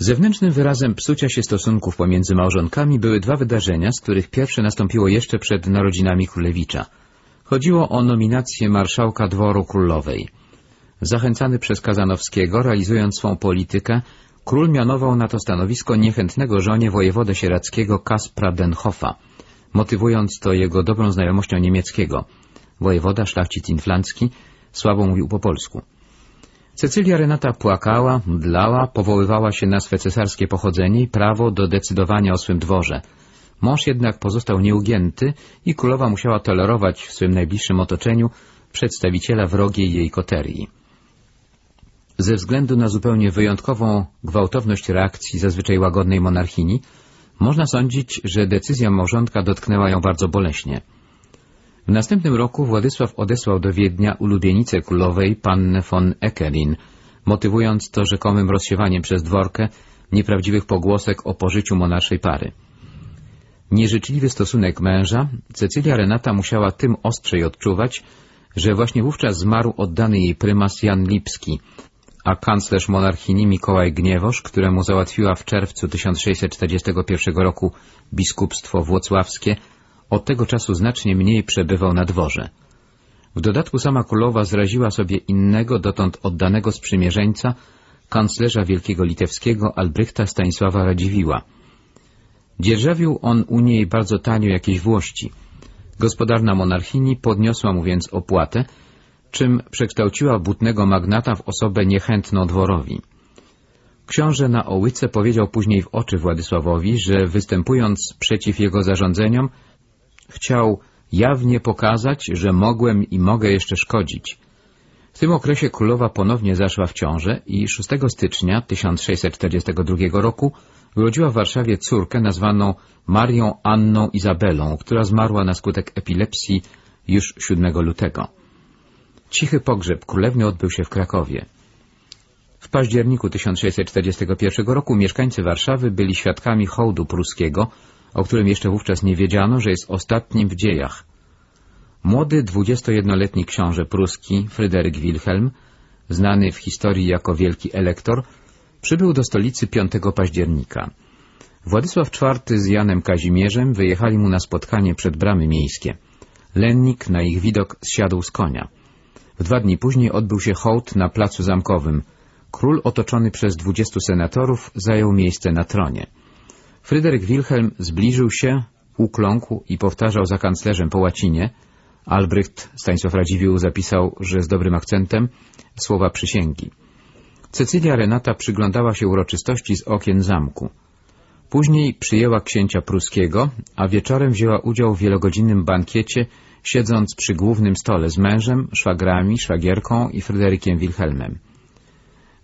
Zewnętrznym wyrazem psucia się stosunków pomiędzy małżonkami były dwa wydarzenia, z których pierwsze nastąpiło jeszcze przed narodzinami królewicza. Chodziło o nominację marszałka dworu królowej. Zachęcany przez Kazanowskiego, realizując swą politykę, król mianował na to stanowisko niechętnego żonie wojewodę sierackiego Kaspra Denhoffa, motywując to jego dobrą znajomością niemieckiego. Wojewoda, szlachcic inflancki, słabo mówił po polsku. Cecylia Renata płakała, mdlała, powoływała się na swe cesarskie pochodzenie i prawo do decydowania o swym dworze. Mąż jednak pozostał nieugięty i królowa musiała tolerować w swym najbliższym otoczeniu przedstawiciela wrogiej jej koterii. Ze względu na zupełnie wyjątkową gwałtowność reakcji zazwyczaj łagodnej monarchini, można sądzić, że decyzja małżonka dotknęła ją bardzo boleśnie. W następnym roku Władysław odesłał do Wiednia ulubienicę królowej, pannę von Ekelin, motywując to rzekomym rozsiewaniem przez dworkę nieprawdziwych pogłosek o pożyciu monarszej pary. Nieżyczliwy stosunek męża Cecylia Renata musiała tym ostrzej odczuwać, że właśnie wówczas zmarł oddany jej prymas Jan Lipski, a kanclerz monarchini Mikołaj Gniewosz, któremu załatwiła w czerwcu 1641 roku biskupstwo włocławskie, od tego czasu znacznie mniej przebywał na dworze. W dodatku sama królowa zraziła sobie innego, dotąd oddanego sprzymierzeńca, kanclerza wielkiego litewskiego Albrychta Stanisława Radziwiła. Dzierżawił on u niej bardzo tanio jakieś włości. Gospodarna monarchini podniosła mu więc opłatę, czym przekształciła butnego magnata w osobę niechętną dworowi. Książę na Ołyce powiedział później w oczy Władysławowi, że występując przeciw jego zarządzeniom, chciał jawnie pokazać, że mogłem i mogę jeszcze szkodzić. W tym okresie królowa ponownie zaszła w ciążę i 6 stycznia 1642 roku urodziła w Warszawie córkę nazwaną Marią Anną Izabelą, która zmarła na skutek epilepsji już 7 lutego. Cichy pogrzeb królewny odbył się w Krakowie. W październiku 1641 roku mieszkańcy Warszawy byli świadkami hołdu pruskiego, o którym jeszcze wówczas nie wiedziano, że jest ostatnim w dziejach. Młody 21-letni książę pruski Fryderyk Wilhelm, znany w historii jako wielki elektor, przybył do stolicy 5 października. Władysław IV z Janem Kazimierzem wyjechali mu na spotkanie przed bramy miejskie. Lennik na ich widok zsiadł z konia. W dwa dni później odbył się hołd na placu zamkowym. Król otoczony przez dwudziestu senatorów zajął miejsce na tronie. Fryderyk Wilhelm zbliżył się, ukląkł i powtarzał za kanclerzem po łacinie. Albrecht Stanisław Radziwiłł zapisał, że z dobrym akcentem, słowa przysięgi. Cecylia Renata przyglądała się uroczystości z okien zamku. Później przyjęła księcia pruskiego, a wieczorem wzięła udział w wielogodzinnym bankiecie, siedząc przy głównym stole z mężem, szwagrami, szwagierką i Fryderykiem Wilhelmem.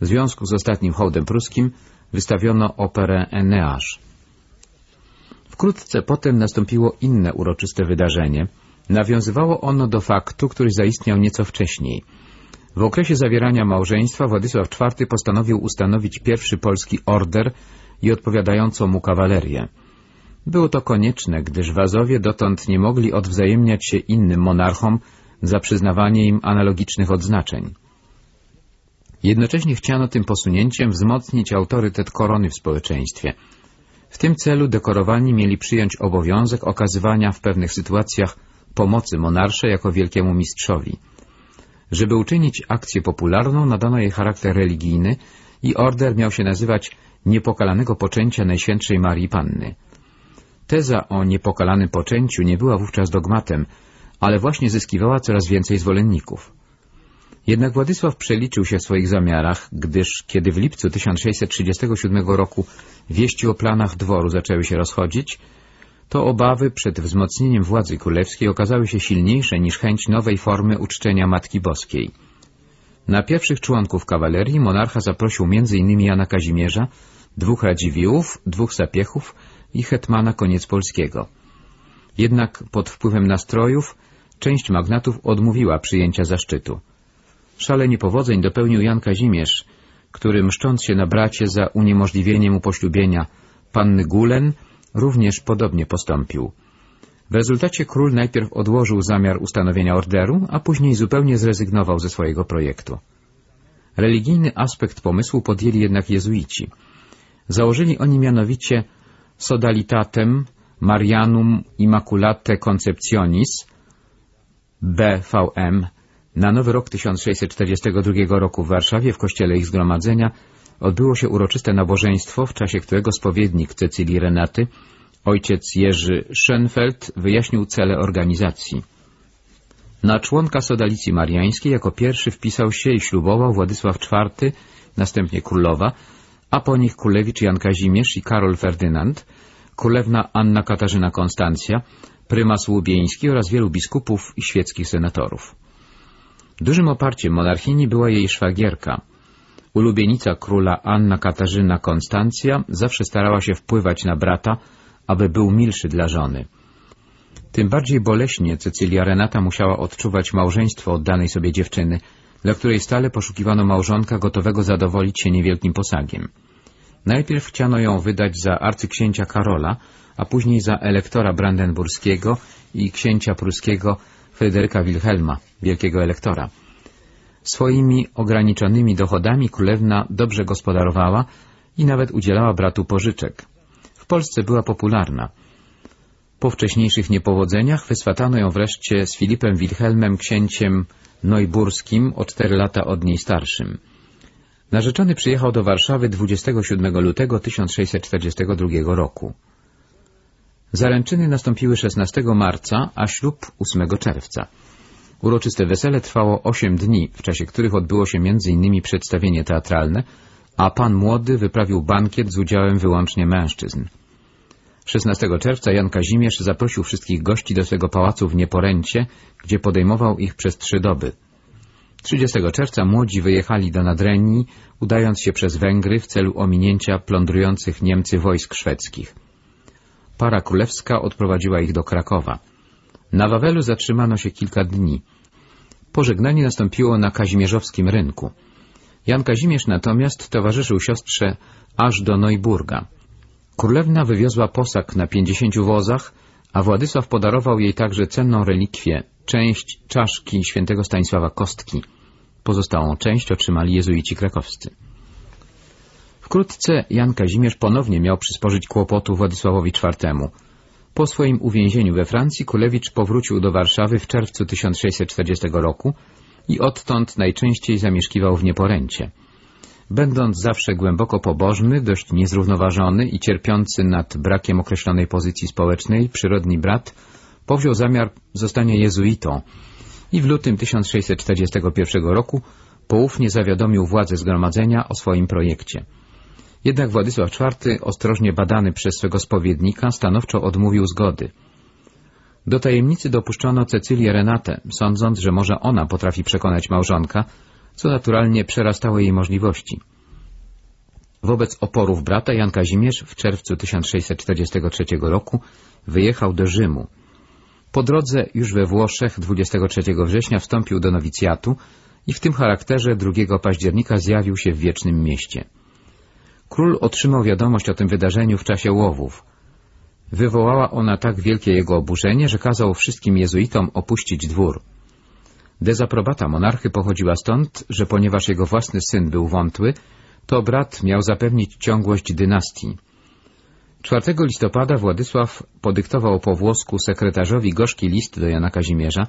W związku z ostatnim hołdem pruskim wystawiono operę Eneasz. Wkrótce potem nastąpiło inne uroczyste wydarzenie. Nawiązywało ono do faktu, który zaistniał nieco wcześniej. W okresie zawierania małżeństwa Władysław IV postanowił ustanowić pierwszy polski order i odpowiadającą mu kawalerię. Było to konieczne, gdyż Wazowie dotąd nie mogli odwzajemniać się innym monarchom za przyznawanie im analogicznych odznaczeń. Jednocześnie chciano tym posunięciem wzmocnić autorytet korony w społeczeństwie – w tym celu dekorowani mieli przyjąć obowiązek okazywania w pewnych sytuacjach pomocy monarsze jako wielkiemu mistrzowi. Żeby uczynić akcję popularną, nadano jej charakter religijny i order miał się nazywać Niepokalanego Poczęcia Najświętszej Marii Panny. Teza o niepokalanym poczęciu nie była wówczas dogmatem, ale właśnie zyskiwała coraz więcej zwolenników. Jednak Władysław przeliczył się w swoich zamiarach, gdyż kiedy w lipcu 1637 roku wieści o planach dworu zaczęły się rozchodzić, to obawy przed wzmocnieniem władzy królewskiej okazały się silniejsze niż chęć nowej formy uczczenia Matki Boskiej. Na pierwszych członków kawalerii monarcha zaprosił m.in. Jana Kazimierza, dwóch Radziwiłłów, dwóch Sapiechów i hetmana Koniec Polskiego. Jednak pod wpływem nastrojów część magnatów odmówiła przyjęcia zaszczytu. Szale niepowodzeń dopełnił Jan Kazimierz, który mszcząc się na bracie za uniemożliwieniem upoślubienia panny Gulen, również podobnie postąpił. W rezultacie król najpierw odłożył zamiar ustanowienia orderu, a później zupełnie zrezygnował ze swojego projektu. Religijny aspekt pomysłu podjęli jednak jezuici. Założyli oni mianowicie Sodalitatem Marianum Immaculate Conceptionis BVM na nowy rok 1642 roku w Warszawie w kościele ich zgromadzenia odbyło się uroczyste nabożeństwo, w czasie którego spowiednik Cecylii Renaty, ojciec Jerzy Schenfeld, wyjaśnił cele organizacji. Na członka Sodalicji Mariańskiej jako pierwszy wpisał się i ślubował Władysław IV, następnie królowa, a po nich królewicz Jan Kazimierz i Karol Ferdynand, królewna Anna Katarzyna Konstancja, prymas Łubieński oraz wielu biskupów i świeckich senatorów. Dużym oparciem monarchini była jej szwagierka. Ulubienica króla Anna Katarzyna Konstancja zawsze starała się wpływać na brata, aby był milszy dla żony. Tym bardziej boleśnie Cecylia Renata musiała odczuwać małżeństwo oddanej sobie dziewczyny, dla której stale poszukiwano małżonka gotowego zadowolić się niewielkim posagiem. Najpierw chciano ją wydać za arcyksięcia Karola, a później za elektora brandenburskiego i księcia pruskiego Fryderyka Wilhelma, wielkiego elektora. Swoimi ograniczonymi dochodami królewna dobrze gospodarowała i nawet udzielała bratu pożyczek. W Polsce była popularna. Po wcześniejszych niepowodzeniach wyswatano ją wreszcie z Filipem Wilhelmem, księciem Neuburskim, o cztery lata od niej starszym. Narzeczony przyjechał do Warszawy 27 lutego 1642 roku. Zaręczyny nastąpiły 16 marca, a ślub 8 czerwca. Uroczyste wesele trwało 8 dni, w czasie których odbyło się m.in. przedstawienie teatralne, a pan młody wyprawił bankiet z udziałem wyłącznie mężczyzn. 16 czerwca Jan Kazimierz zaprosił wszystkich gości do swego pałacu w Nieporęcie, gdzie podejmował ich przez trzy doby. 30 czerwca młodzi wyjechali do Nadrenii, udając się przez Węgry w celu ominięcia plądrujących Niemcy wojsk szwedzkich. Para królewska odprowadziła ich do Krakowa. Na Wawelu zatrzymano się kilka dni. Pożegnanie nastąpiło na Kazimierzowskim rynku. Jan Kazimierz natomiast towarzyszył siostrze aż do Neuburga. Królewna wywiozła posag na pięćdziesięciu wozach, a Władysław podarował jej także cenną relikwię, część czaszki świętego Stanisława Kostki. Pozostałą część otrzymali jezuici krakowscy. Wkrótce Jan Kazimierz ponownie miał przysporzyć kłopotu Władysławowi IV. Po swoim uwięzieniu we Francji Kulewicz powrócił do Warszawy w czerwcu 1640 roku i odtąd najczęściej zamieszkiwał w Nieporęcie. Będąc zawsze głęboko pobożny, dość niezrównoważony i cierpiący nad brakiem określonej pozycji społecznej, przyrodni brat powziął zamiar zostania jezuitą i w lutym 1641 roku poufnie zawiadomił władze zgromadzenia o swoim projekcie. Jednak Władysław IV, ostrożnie badany przez swego spowiednika, stanowczo odmówił zgody. Do tajemnicy dopuszczono Cecylię Renatę, sądząc, że może ona potrafi przekonać małżonka, co naturalnie przerastało jej możliwości. Wobec oporów brata Jan Kazimierz w czerwcu 1643 roku wyjechał do Rzymu. Po drodze już we Włoszech 23 września wstąpił do nowicjatu i w tym charakterze 2 października zjawił się w Wiecznym Mieście. Król otrzymał wiadomość o tym wydarzeniu w czasie łowów. Wywołała ona tak wielkie jego oburzenie, że kazał wszystkim jezuitom opuścić dwór. Dezaprobata monarchy pochodziła stąd, że ponieważ jego własny syn był wątły, to brat miał zapewnić ciągłość dynastii. 4 listopada Władysław podyktował po włosku sekretarzowi gorzki list do Jana Kazimierza,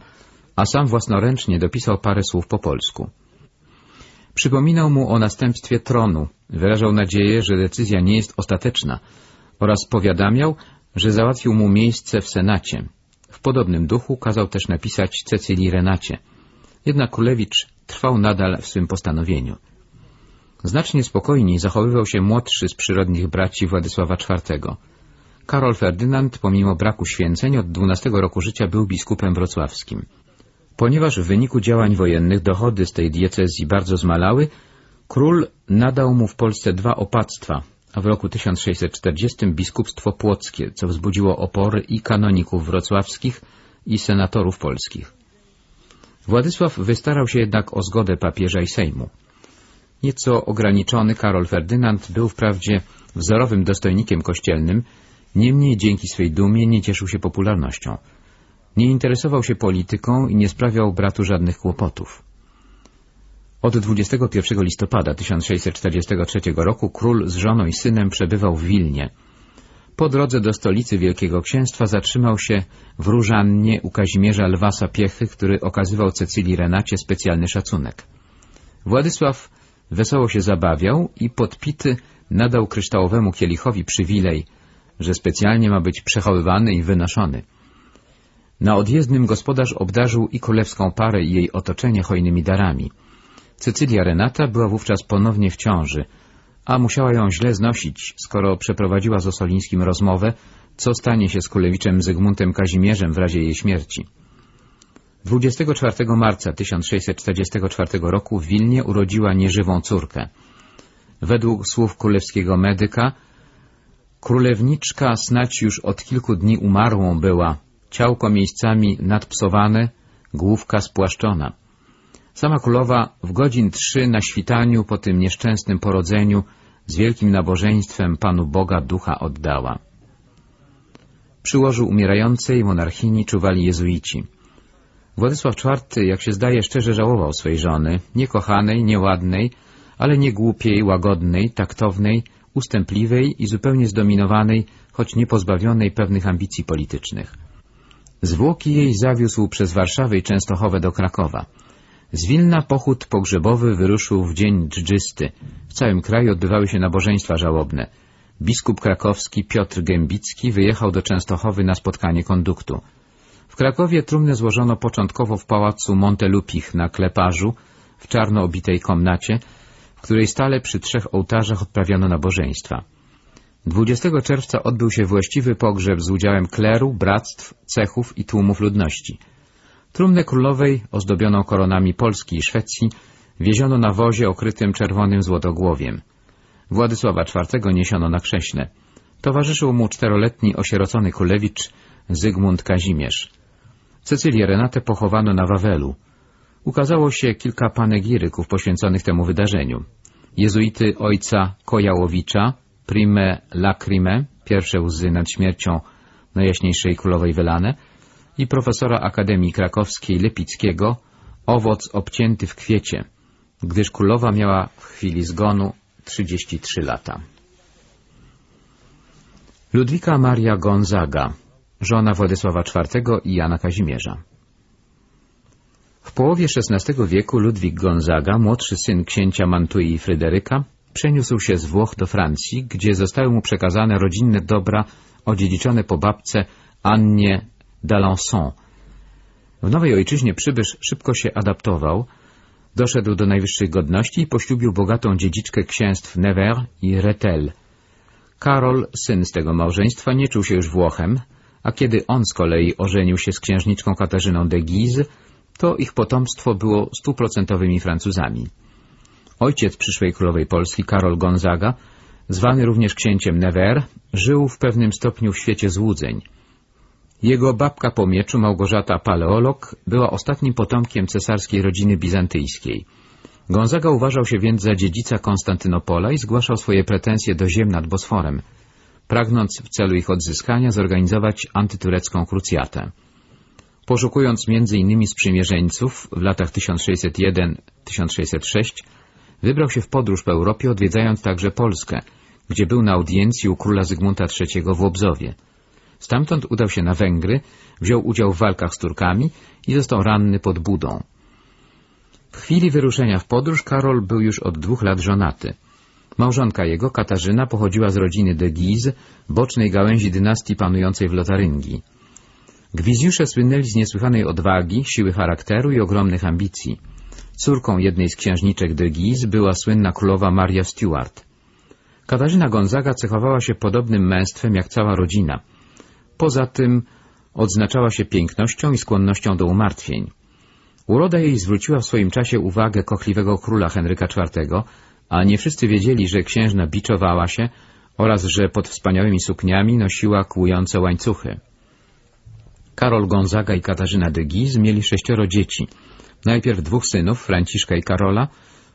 a sam własnoręcznie dopisał parę słów po polsku. Przypominał mu o następstwie tronu, wyrażał nadzieję, że decyzja nie jest ostateczna oraz powiadamiał, że załatwił mu miejsce w Senacie. W podobnym duchu kazał też napisać Cecylii Renacie. Jednak Królewicz trwał nadal w swym postanowieniu. Znacznie spokojniej zachowywał się młodszy z przyrodnich braci Władysława IV. Karol Ferdynand, pomimo braku święceń, od 12 roku życia był biskupem wrocławskim. Ponieważ w wyniku działań wojennych dochody z tej diecezji bardzo zmalały, król nadał mu w Polsce dwa opactwa, a w roku 1640 biskupstwo płockie, co wzbudziło opory i kanoników wrocławskich, i senatorów polskich. Władysław wystarał się jednak o zgodę papieża i Sejmu. Nieco ograniczony Karol Ferdynand był wprawdzie wzorowym dostojnikiem kościelnym, niemniej dzięki swej dumie nie cieszył się popularnością. Nie interesował się polityką i nie sprawiał bratu żadnych kłopotów. Od 21 listopada 1643 roku król z żoną i synem przebywał w Wilnie. Po drodze do stolicy Wielkiego Księstwa zatrzymał się w Różannie u Kazimierza Lwasa Piechy, który okazywał Cecylii Renacie specjalny szacunek. Władysław wesoło się zabawiał i podpity nadał kryształowemu kielichowi przywilej, że specjalnie ma być przechowywany i wynoszony. Na odjezdnym gospodarz obdarzył i królewską parę i jej otoczenie hojnymi darami. Cecylia Renata była wówczas ponownie w ciąży, a musiała ją źle znosić, skoro przeprowadziła z Osolińskim rozmowę, co stanie się z królewiczem Zygmuntem Kazimierzem w razie jej śmierci. 24 marca 1644 roku w Wilnie urodziła nieżywą córkę. Według słów królewskiego medyka, królewniczka snać już od kilku dni umarłą była, ciałko miejscami nadpsowane, główka spłaszczona. Sama królowa w godzin trzy na świtaniu po tym nieszczęsnym porodzeniu z wielkim nabożeństwem Panu Boga ducha oddała. Przy łożu umierającej monarchini czuwali jezuici. Władysław IV, jak się zdaje, szczerze żałował swej żony, niekochanej, nieładnej, ale nie głupiej, łagodnej, taktownej, ustępliwej i zupełnie zdominowanej, choć nie pozbawionej pewnych ambicji politycznych. Zwłoki jej zawiózł przez Warszawę i Częstochowę do Krakowa. Z Wilna pochód pogrzebowy wyruszył w dzień dżdżysty. W całym kraju odbywały się nabożeństwa żałobne. Biskup krakowski Piotr Gębicki wyjechał do Częstochowy na spotkanie konduktu. W Krakowie trumnę złożono początkowo w pałacu Montelupich na Kleparzu, w czarno obitej komnacie, w której stale przy trzech ołtarzach odprawiano nabożeństwa. 20 czerwca odbył się właściwy pogrzeb z udziałem kleru, bractw, cechów i tłumów ludności. Trumnę królowej, ozdobioną koronami Polski i Szwecji, wieziono na wozie okrytym czerwonym złotogłowiem. Władysława IV niesiono na krześle. Towarzyszył mu czteroletni osierocony królewicz Zygmunt Kazimierz. Cecylię Renatę pochowano na Wawelu. Ukazało się kilka panegiryków poświęconych temu wydarzeniu. Jezuity ojca Kojałowicza, prime lacrime, pierwsze łzy nad śmiercią najjaśniejszej królowej wylane, i profesora Akademii Krakowskiej Lepickiego, owoc obcięty w kwiecie, gdyż królowa miała w chwili zgonu 33 lata. Ludwika Maria Gonzaga, żona Władysława IV i Jana Kazimierza. W połowie XVI wieku Ludwik Gonzaga, młodszy syn księcia Mantui i Fryderyka, przeniósł się z Włoch do Francji, gdzie zostały mu przekazane rodzinne dobra odziedziczone po babce Annie d'Alençon. W nowej ojczyźnie przybysz szybko się adaptował, doszedł do najwyższych godności i poślubił bogatą dziedziczkę księstw Nevers i Retel. Karol, syn z tego małżeństwa, nie czuł się już Włochem, a kiedy on z kolei ożenił się z księżniczką Katarzyną de Guise, to ich potomstwo było stuprocentowymi Francuzami. Ojciec przyszłej królowej Polski, Karol Gonzaga, zwany również księciem Nevers, żył w pewnym stopniu w świecie złudzeń. Jego babka po mieczu, Małgorzata Paleolog, była ostatnim potomkiem cesarskiej rodziny bizantyjskiej. Gonzaga uważał się więc za dziedzica Konstantynopola i zgłaszał swoje pretensje do ziem nad Bosforem, pragnąc w celu ich odzyskania zorganizować antyturecką krucjatę. Poszukując innymi sprzymierzeńców w latach 1601-1606, wybrał się w podróż po Europie, odwiedzając także Polskę, gdzie był na audiencji u króla Zygmunta III w Łobzowie. Stamtąd udał się na Węgry, wziął udział w walkach z Turkami i został ranny pod Budą. W chwili wyruszenia w podróż Karol był już od dwóch lat żonaty. Małżonka jego, Katarzyna, pochodziła z rodziny de Guise, bocznej gałęzi dynastii panującej w Lotaryngii. Gwizjusze słynęli z niesłychanej odwagi, siły charakteru i ogromnych ambicji. Córką jednej z księżniczek de Guise była słynna królowa Maria Stuart. Katarzyna Gonzaga cechowała się podobnym męstwem jak cała rodzina. Poza tym odznaczała się pięknością i skłonnością do umartwień. Uroda jej zwróciła w swoim czasie uwagę kochliwego króla Henryka IV, a nie wszyscy wiedzieli, że księżna biczowała się oraz że pod wspaniałymi sukniami nosiła kłujące łańcuchy. Karol Gonzaga i Katarzyna de Guise mieli sześcioro dzieci. Najpierw dwóch synów, Franciszka i Karola,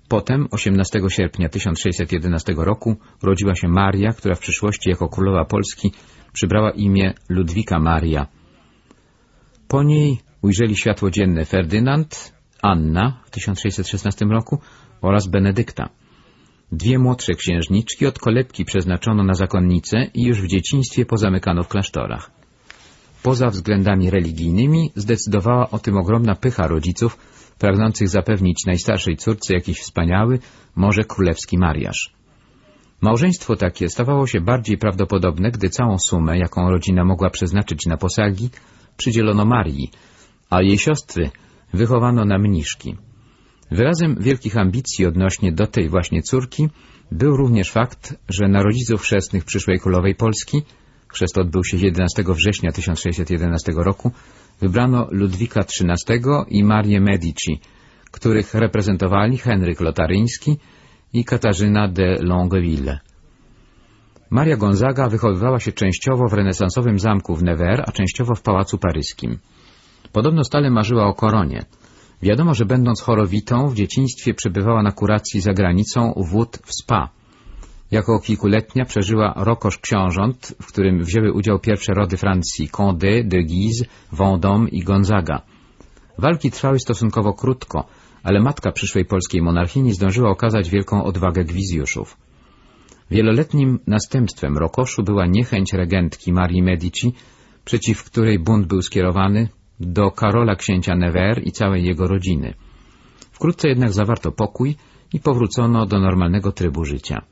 potem 18 sierpnia 1611 roku urodziła się Maria, która w przyszłości jako królowa Polski przybrała imię Ludwika Maria. Po niej ujrzeli światło dzienne Ferdynand, Anna w 1616 roku oraz Benedykta. Dwie młodsze księżniczki od kolebki przeznaczono na zakonnice i już w dzieciństwie pozamykano w klasztorach. Poza względami religijnymi zdecydowała o tym ogromna pycha rodziców, pragnących zapewnić najstarszej córce jakiś wspaniały, może królewski mariaż. Małżeństwo takie stawało się bardziej prawdopodobne, gdy całą sumę, jaką rodzina mogła przeznaczyć na posagi, przydzielono Marii, a jej siostry wychowano na mniszki. Wyrazem wielkich ambicji odnośnie do tej właśnie córki był również fakt, że na rodziców chrzestnych przyszłej królowej Polski, chrzest odbył się 11 września 1611 roku, wybrano Ludwika XIII i Marię Medici, których reprezentowali Henryk Lotaryński i Katarzyna de Longueville. Maria Gonzaga wychowywała się częściowo w renesansowym zamku w Nevers, a częściowo w pałacu paryskim. Podobno stale marzyła o koronie. Wiadomo, że będąc chorowitą w dzieciństwie przebywała na kuracji za granicą wód w Spa. Jako kilkuletnia przeżyła rokosz książąt, w którym wzięły udział pierwsze rody Francji Condé, de Guise, Vendôme i Gonzaga. Walki trwały stosunkowo krótko, ale matka przyszłej polskiej monarchini zdążyła okazać wielką odwagę gwizjuszów. Wieloletnim następstwem rokoszu była niechęć regentki Marii Medici, przeciw której bunt był skierowany do Karola księcia Nevers i całej jego rodziny. Wkrótce jednak zawarto pokój i powrócono do normalnego trybu życia.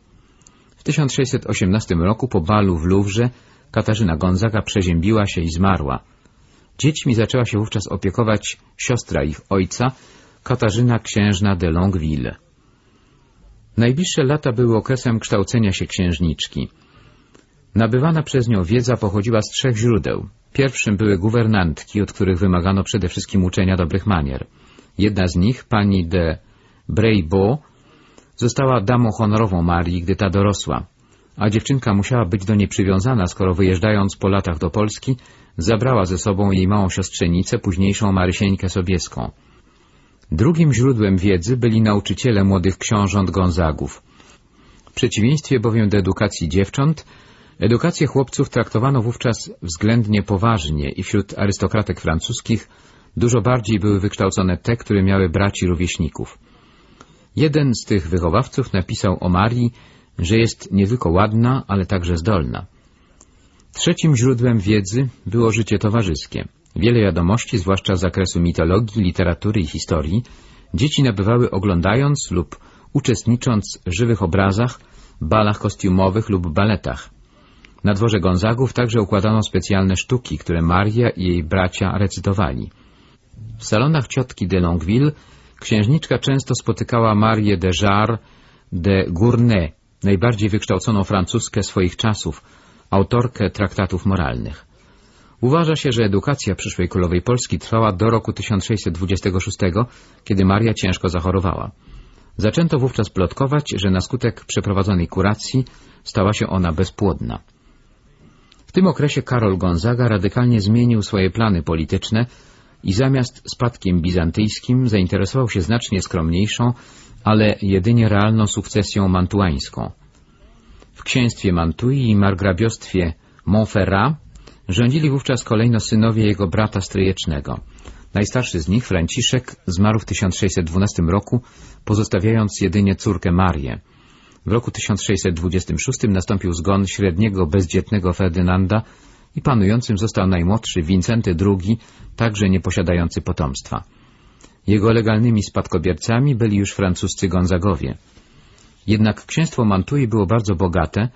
W 1618 roku po balu w Louvre Katarzyna Gonzaga przeziębiła się i zmarła. Dziećmi zaczęła się wówczas opiekować siostra ich ojca, Katarzyna księżna de Longueville. Najbliższe lata były okresem kształcenia się księżniczki. Nabywana przez nią wiedza pochodziła z trzech źródeł. Pierwszym były guwernantki, od których wymagano przede wszystkim uczenia dobrych manier. Jedna z nich, pani de Breybo, została damą honorową Marii, gdy ta dorosła, a dziewczynka musiała być do niej przywiązana, skoro wyjeżdżając po latach do Polski, zabrała ze sobą jej małą siostrzenicę, późniejszą Marysieńkę Sobieską. Drugim źródłem wiedzy byli nauczyciele młodych książąt Gonzagów. W przeciwieństwie bowiem do edukacji dziewcząt, edukację chłopców traktowano wówczas względnie poważnie i wśród arystokratek francuskich dużo bardziej były wykształcone te, które miały braci rówieśników. Jeden z tych wychowawców napisał o Marii, że jest nie tylko ładna, ale także zdolna. Trzecim źródłem wiedzy było życie towarzyskie. Wiele wiadomości, zwłaszcza z zakresu mitologii, literatury i historii, dzieci nabywały oglądając lub uczestnicząc w żywych obrazach, balach kostiumowych lub baletach. Na dworze Gonzagów także układano specjalne sztuki, które Maria i jej bracia recytowali. W salonach ciotki de Longueville księżniczka często spotykała Marię de Jarre de Gournay, najbardziej wykształconą francuskę swoich czasów, autorkę traktatów moralnych. Uważa się, że edukacja przyszłej królowej Polski trwała do roku 1626, kiedy Maria ciężko zachorowała. Zaczęto wówczas plotkować, że na skutek przeprowadzonej kuracji stała się ona bezpłodna. W tym okresie Karol Gonzaga radykalnie zmienił swoje plany polityczne i zamiast spadkiem bizantyjskim zainteresował się znacznie skromniejszą, ale jedynie realną sukcesją mantuańską. W księstwie Mantui i margrabiostwie Montferrat Rządzili wówczas kolejno synowie jego brata stryjecznego. Najstarszy z nich, Franciszek, zmarł w 1612 roku, pozostawiając jedynie córkę Marię. W roku 1626 nastąpił zgon średniego, bezdzietnego Ferdynanda i panującym został najmłodszy Wincenty II, także nieposiadający potomstwa. Jego legalnymi spadkobiercami byli już francuscy Gonzagowie. Jednak księstwo Mantui było bardzo bogate,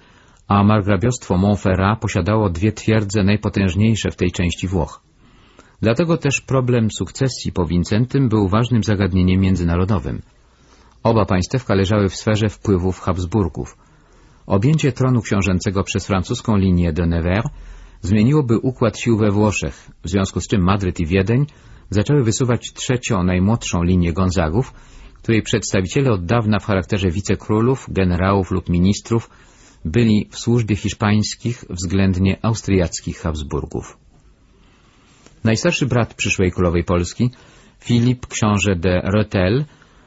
a margrabiostwo Montferrat posiadało dwie twierdze najpotężniejsze w tej części Włoch. Dlatego też problem sukcesji po Wincentym był ważnym zagadnieniem międzynarodowym. Oba państewka leżały w sferze wpływów Habsburgów. Objęcie tronu książęcego przez francuską linię de Nevers zmieniłoby układ sił we Włoszech, w związku z czym Madryt i Wiedeń zaczęły wysuwać trzecią, najmłodszą linię Gonzagów, której przedstawiciele od dawna w charakterze wicekrólów, generałów lub ministrów byli w służbie hiszpańskich, względnie austriackich Habsburgów. Najstarszy brat przyszłej królowej Polski, Filip książę de Rotel,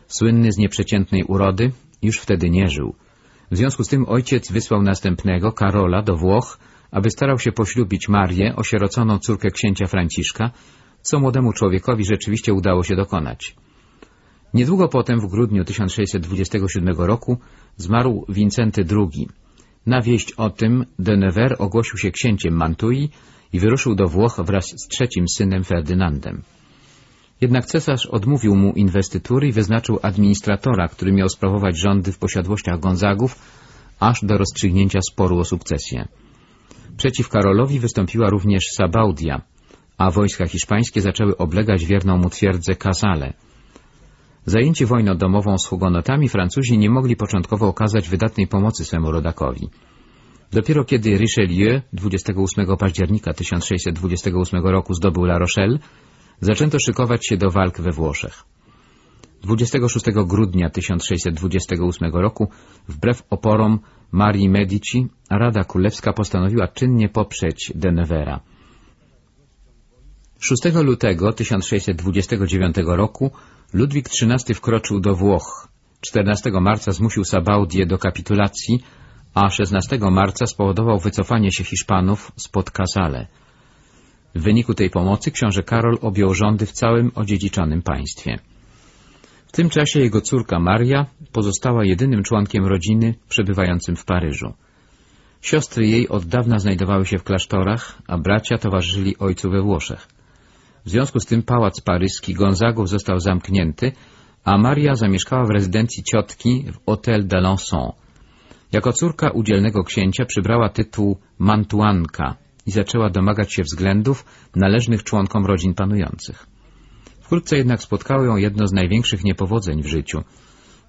słynny z nieprzeciętnej urody, już wtedy nie żył. W związku z tym ojciec wysłał następnego, Karola, do Włoch, aby starał się poślubić Marię, osieroconą córkę księcia Franciszka, co młodemu człowiekowi rzeczywiście udało się dokonać. Niedługo potem, w grudniu 1627 roku, zmarł Wincenty II. Na wieść o tym de Nevers ogłosił się księciem Mantui i wyruszył do Włoch wraz z trzecim synem Ferdynandem. Jednak cesarz odmówił mu inwestytury i wyznaczył administratora, który miał sprawować rządy w posiadłościach Gonzagów, aż do rozstrzygnięcia sporu o sukcesję. Przeciw Karolowi wystąpiła również Sabaudia, a wojska hiszpańskie zaczęły oblegać wierną mu twierdzę Casale. Zajęci wojną domową z hugonotami, Francuzi nie mogli początkowo okazać wydatnej pomocy swemu rodakowi. Dopiero kiedy Richelieu 28 października 1628 roku zdobył La Rochelle, zaczęto szykować się do walk we Włoszech. 26 grudnia 1628 roku, wbrew oporom Marii Medici, Rada Królewska postanowiła czynnie poprzeć de Nevera. 6 lutego 1629 roku Ludwik XIII wkroczył do Włoch. 14 marca zmusił Sabaudię do kapitulacji, a 16 marca spowodował wycofanie się Hiszpanów spod Casale. W wyniku tej pomocy książę Karol objął rządy w całym odziedziczonym państwie. W tym czasie jego córka Maria pozostała jedynym członkiem rodziny przebywającym w Paryżu. Siostry jej od dawna znajdowały się w klasztorach, a bracia towarzyszyli ojcu we Włoszech. W związku z tym pałac paryski Gonzagów został zamknięty, a Maria zamieszkała w rezydencji ciotki w Hôtel d'Alençon. Jako córka udzielnego księcia przybrała tytuł Mantuanka i zaczęła domagać się względów należnych członkom rodzin panujących. Wkrótce jednak spotkało ją jedno z największych niepowodzeń w życiu.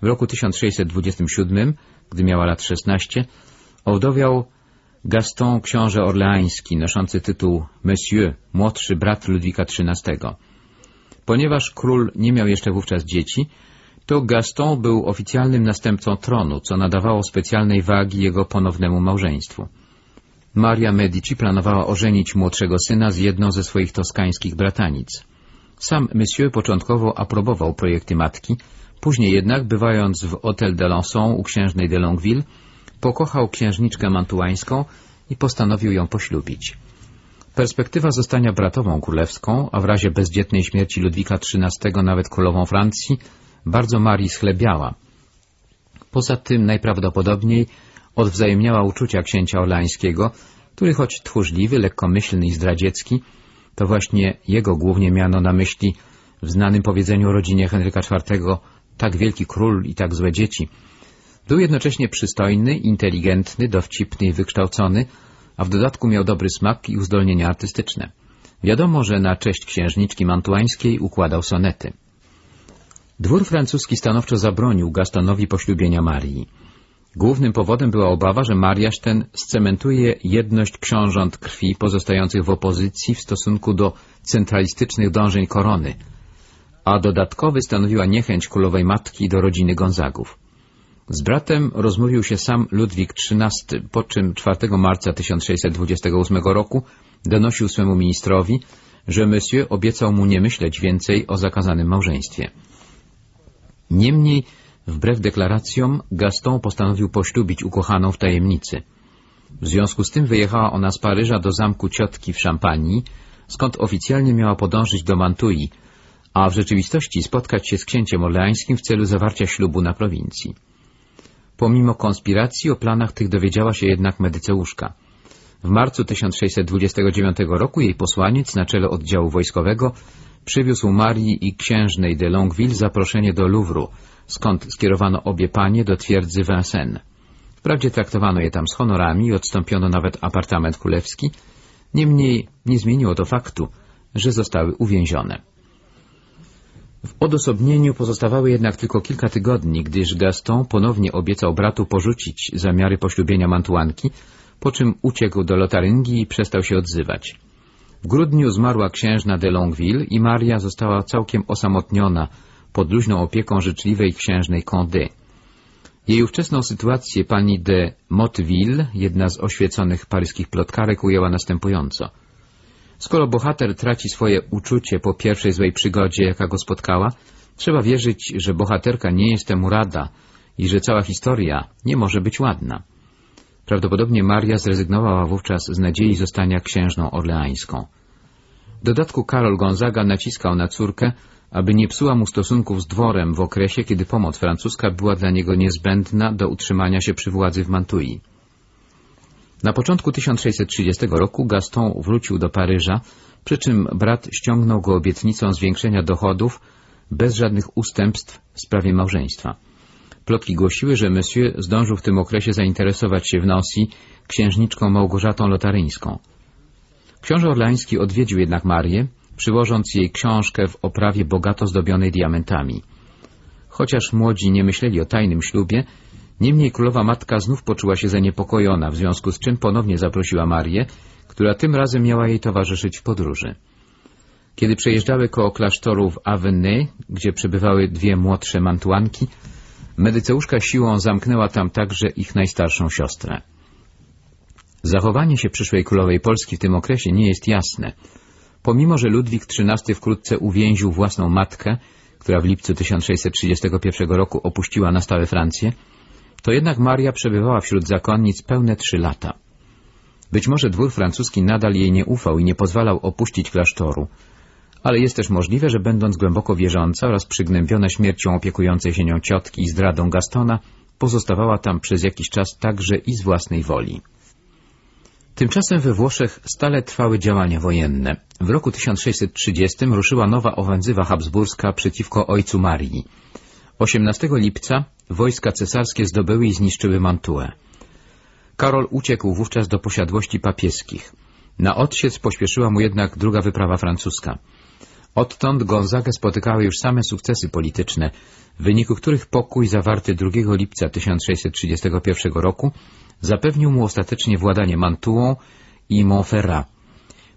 W roku 1627, gdy miała lat 16, owdowiał Gaston książę orleański, noszący tytuł Monsieur, młodszy brat Ludwika XIII. Ponieważ król nie miał jeszcze wówczas dzieci, to Gaston był oficjalnym następcą tronu, co nadawało specjalnej wagi jego ponownemu małżeństwu. Maria Medici planowała ożenić młodszego syna z jedną ze swoich toskańskich bratanic. Sam Monsieur początkowo aprobował projekty matki, później jednak, bywając w Hôtel d'Alençon u księżnej de Longueville, pokochał księżniczkę mantuańską i postanowił ją poślubić. Perspektywa zostania bratową królewską, a w razie bezdzietnej śmierci Ludwika XIII nawet królową Francji, bardzo Marii schlebiała. Poza tym najprawdopodobniej odwzajemniała uczucia księcia orlańskiego, który choć tchórzliwy, lekkomyślny i zdradziecki, to właśnie jego głównie miano na myśli w znanym powiedzeniu o rodzinie Henryka IV tak wielki król i tak złe dzieci. Był jednocześnie przystojny, inteligentny, dowcipny i wykształcony, a w dodatku miał dobry smak i uzdolnienia artystyczne. Wiadomo, że na cześć księżniczki mantuańskiej układał sonety. Dwór francuski stanowczo zabronił Gastonowi poślubienia Marii. Głównym powodem była obawa, że mariaż ten scementuje jedność książąt krwi pozostających w opozycji w stosunku do centralistycznych dążeń korony, a dodatkowy stanowiła niechęć królowej matki do rodziny Gonzagów. Z bratem rozmówił się sam Ludwik XIII, po czym 4 marca 1628 roku donosił swemu ministrowi, że monsieur obiecał mu nie myśleć więcej o zakazanym małżeństwie. Niemniej, wbrew deklaracjom, Gaston postanowił poślubić ukochaną w tajemnicy. W związku z tym wyjechała ona z Paryża do zamku ciotki w Szampanii, skąd oficjalnie miała podążyć do Mantui, a w rzeczywistości spotkać się z księciem orleańskim w celu zawarcia ślubu na prowincji. Pomimo konspiracji o planach tych dowiedziała się jednak medyceuszka. W marcu 1629 roku jej posłaniec na czele oddziału wojskowego przywiózł Marii i księżnej de Longueville zaproszenie do Louvru, skąd skierowano obie panie do twierdzy Vincennes. Wprawdzie traktowano je tam z honorami i odstąpiono nawet apartament królewski, niemniej nie zmieniło to faktu, że zostały uwięzione. W odosobnieniu pozostawały jednak tylko kilka tygodni, gdyż Gaston ponownie obiecał bratu porzucić zamiary poślubienia Mantuanki, po czym uciekł do Lotaryngii i przestał się odzywać. W grudniu zmarła księżna de Longueville i Maria została całkiem osamotniona pod luźną opieką życzliwej księżnej Condé. Jej ówczesną sytuację pani de Motteville, jedna z oświeconych paryskich plotkarek, ujęła następująco — Skoro bohater traci swoje uczucie po pierwszej złej przygodzie, jaka go spotkała, trzeba wierzyć, że bohaterka nie jest temu rada i że cała historia nie może być ładna. Prawdopodobnie Maria zrezygnowała wówczas z nadziei zostania księżną orleańską. Dodatku Karol Gonzaga naciskał na córkę, aby nie psuła mu stosunków z dworem w okresie, kiedy pomoc francuska była dla niego niezbędna do utrzymania się przy władzy w Mantui. Na początku 1630 roku Gaston wrócił do Paryża, przy czym brat ściągnął go obietnicą zwiększenia dochodów bez żadnych ustępstw w sprawie małżeństwa. Plotki głosiły, że Monsieur zdążył w tym okresie zainteresować się w Nosji księżniczką Małgorzatą Lotaryńską. Książę Orlański odwiedził jednak Marię, przywożąc jej książkę w oprawie bogato zdobionej diamentami. Chociaż młodzi nie myśleli o tajnym ślubie, niemniej królowa matka znów poczuła się zaniepokojona, w związku z czym ponownie zaprosiła Marię, która tym razem miała jej towarzyszyć w podróży. Kiedy przejeżdżały koło klasztoru w Avenay, gdzie przebywały dwie młodsze mantuanki, medyceuszka siłą zamknęła tam także ich najstarszą siostrę. Zachowanie się przyszłej królowej Polski w tym okresie nie jest jasne. Pomimo, że Ludwik XIII wkrótce uwięził własną matkę, która w lipcu 1631 roku opuściła na stałe Francję, to jednak Maria przebywała wśród zakonnic pełne trzy lata. Być może dwór francuski nadal jej nie ufał i nie pozwalał opuścić klasztoru, ale jest też możliwe, że będąc głęboko wierząca oraz przygnębiona śmiercią opiekującej się nią ciotki i zdradą Gastona, pozostawała tam przez jakiś czas także i z własnej woli. Tymczasem we Włoszech stale trwały działania wojenne. W roku 1630 ruszyła nowa ofensywa habsburska przeciwko ojcu Marii. 18 lipca wojska cesarskie zdobyły i zniszczyły Mantuę. Karol uciekł wówczas do posiadłości papieskich. Na odsiec pośpieszyła mu jednak druga wyprawa francuska. Odtąd Gonzagę spotykały już same sukcesy polityczne, w wyniku których pokój zawarty 2 lipca 1631 roku zapewnił mu ostatecznie władanie Mantuą i Montferrat.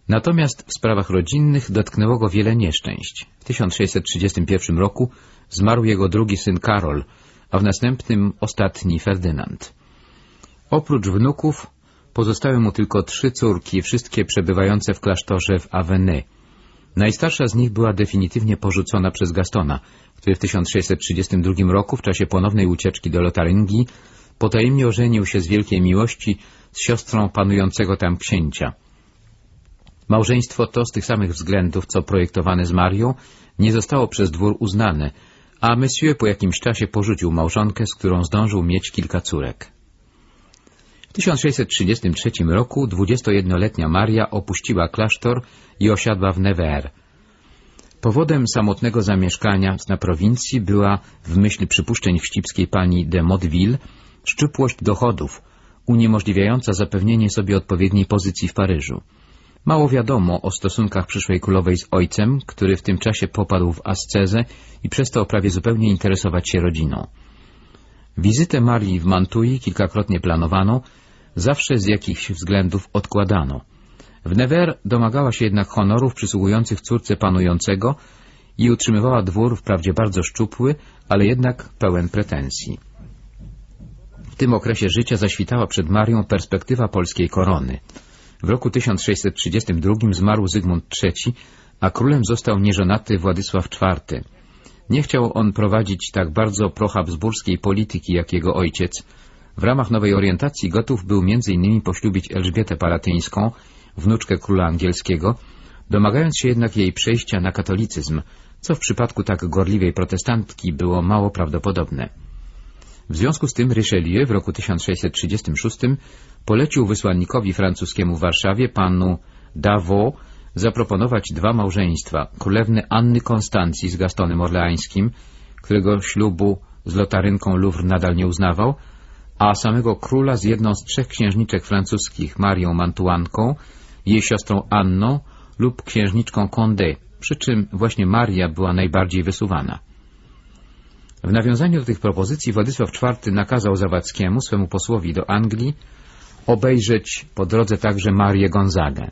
Natomiast w sprawach rodzinnych dotknęło go wiele nieszczęść. W 1631 roku zmarł jego drugi syn Karol, a w następnym ostatni Ferdynand. Oprócz wnuków pozostały mu tylko trzy córki, wszystkie przebywające w klasztorze w Avenay. Najstarsza z nich była definitywnie porzucona przez Gastona, który w 1632 roku w czasie ponownej ucieczki do Lotaryngii potajemnie ożenił się z wielkiej miłości z siostrą panującego tam księcia. Małżeństwo to z tych samych względów, co projektowane z Marią, nie zostało przez dwór uznane, a Monsieur po jakimś czasie porzucił małżonkę, z którą zdążył mieć kilka córek. W 1633 roku 21-letnia Maria opuściła klasztor i osiadła w Nevers. Powodem samotnego zamieszkania na prowincji była, w myśl przypuszczeń wścibskiej pani de Motteville, szczupłość dochodów, uniemożliwiająca zapewnienie sobie odpowiedniej pozycji w Paryżu. Mało wiadomo o stosunkach przyszłej królowej z ojcem, który w tym czasie popadł w ascezę i przestał prawie zupełnie interesować się rodziną. Wizytę Marii w Mantui kilkakrotnie planowano, zawsze z jakichś względów odkładano. W Nevers domagała się jednak honorów przysługujących córce panującego i utrzymywała dwór wprawdzie bardzo szczupły, ale jednak pełen pretensji. W tym okresie życia zaświtała przed Marią perspektywa polskiej korony. W roku 1632 zmarł Zygmunt III, a królem został nieżonaty Władysław IV. Nie chciał on prowadzić tak bardzo prohabsburskiej polityki jak jego ojciec. W ramach nowej orientacji gotów był m.in. poślubić Elżbietę Palatyńską, wnuczkę króla angielskiego, domagając się jednak jej przejścia na katolicyzm, co w przypadku tak gorliwej protestantki było mało prawdopodobne. W związku z tym Richelieu w roku 1636 polecił wysłannikowi francuskiemu w Warszawie, panu Davos, zaproponować dwa małżeństwa, królewny Anny Konstancji z Gastonem Orleańskim, którego ślubu z lotarynką Louvre nadal nie uznawał, a samego króla z jedną z trzech księżniczek francuskich, Marią Mantuanką, jej siostrą Anną lub księżniczką Condé, przy czym właśnie Maria była najbardziej wysuwana. W nawiązaniu do tych propozycji Władysław IV nakazał Zawadzkiemu, swemu posłowi do Anglii, obejrzeć po drodze także Marię Gonzagę.